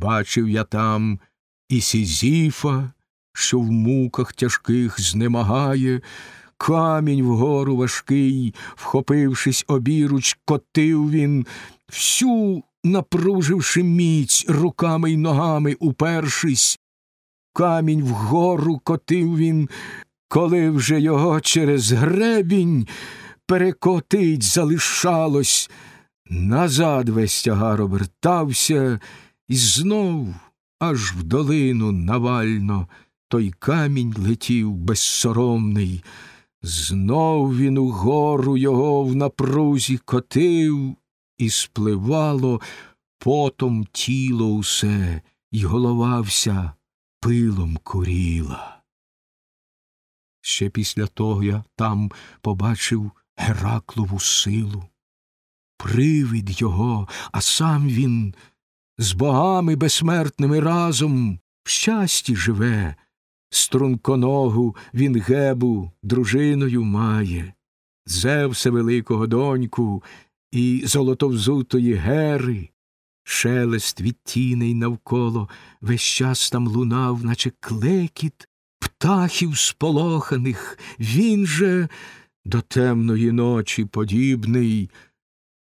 Бачив я там і Сізіфа, що в муках тяжких знемагає, камінь вгору важкий, вхопившись обіруч, котив він, всю напруживши міць руками й ногами упершись, камінь вгору котив він, коли вже його через гребінь перекотить залишалось, назад весь тягар обертався, і знов аж в долину навально той камінь летів безсоромний. Знов він угору його в напрузі котив, і спливало потом тіло усе, і голова вся пилом куріла. Ще після того я там побачив Гераклову силу, привид його, а сам він з богами безсмертними разом в щасті живе, струнконогу він гебу дружиною має, Зевса великого доньку і золотовзутої гери, шелест від тіней навколо весь час там лунав, наче клекіт птахів сполоханих, він же до темної ночі подібний,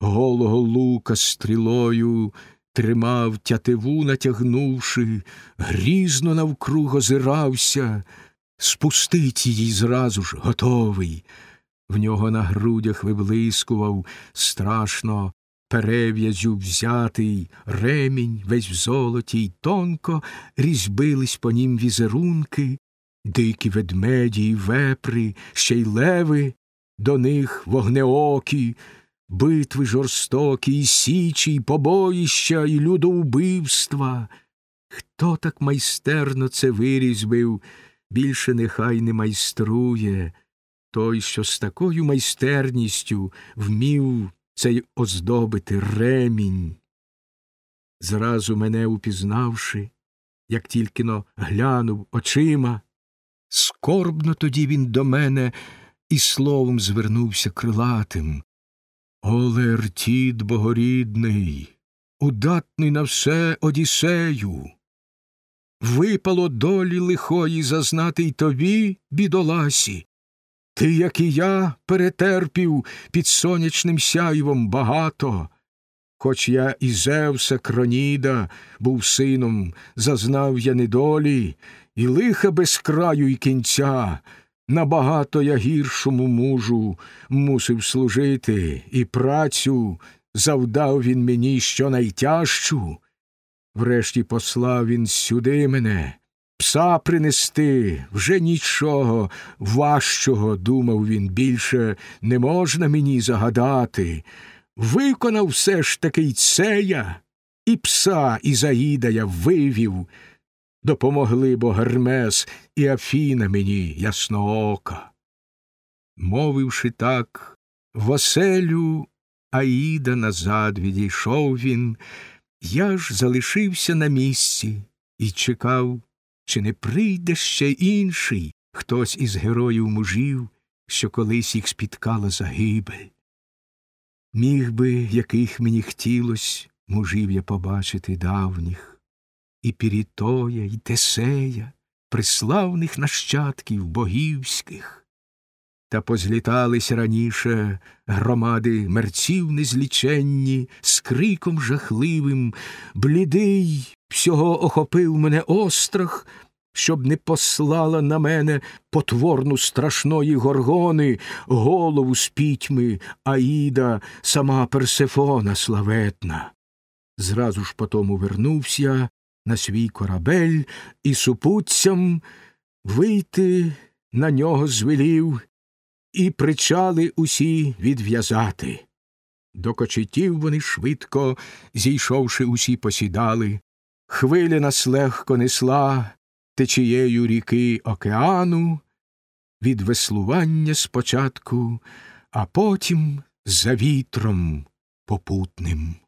голого лука стрілою тримав тятиву, натягнувши, грізно навкруг озирався, спустить її зразу ж готовий. В нього на грудях виблискував страшно перев'язю взятий ремінь, весь в золоті, й тонко різьбились по нім візерунки, дикі ведмеді й вепри, ще й леви, до них вогнеокі, битви жорстокі, і січі, й побоїща, і людоубивства. Хто так майстерно це вирізбив, більше нехай не майструє, той, що з такою майстерністю вмів цей оздобити ремінь. Зразу мене упізнавши, як тільки но глянув очима, скорбно тоді він до мене і словом звернувся крилатим. Олертід богорідний, удатний на все Одіссею. Випало долі лихої зазнати й тобі, бідоласі. Ти, як і я, перетерпів під сонячним сяйвом багато, хоч я і Зевса Кроніда був сином, зазнав я недолі, і лиха без краю й кінця, набагато я гіршому мужу мусив служити, і працю завдав він мені що найтяжчу. Врешті послав він сюди мене, пса принести вже нічого важчого, думав він, більше не можна мені загадати. Виконав все ж таки й це я, і пса Ізаїда я вивів. Допомогли бо Гермес і Афіна мені ясноока. Мовивши так, в оселю Аїда назад відійшов він, я ж залишився на місці і чекав, чи не прийде ще інший хтось із героїв мужів, що колись їх спіткала загибель. Міг би, яких мені хотілось, мужів я побачити давніх, і Пірітоя, і Тесея, приславних нащадків богівських. Та позлітались раніше громади мерців незліченні, з криком жахливим, блідий всього охопив мене острах, щоб не послала на мене потворну страшної горгони, голову з пітьми, Аїда, сама Персефона славетна. Зразу ж потому вернувся на свій корабель і супутцям вийти на нього звелів і причали усі відв'язати. До кочетів вони швидко, зійшовши, усі посідали, хвиля нас легко несла течією ріки океану, від веслування спочатку, а потім за вітром попутним.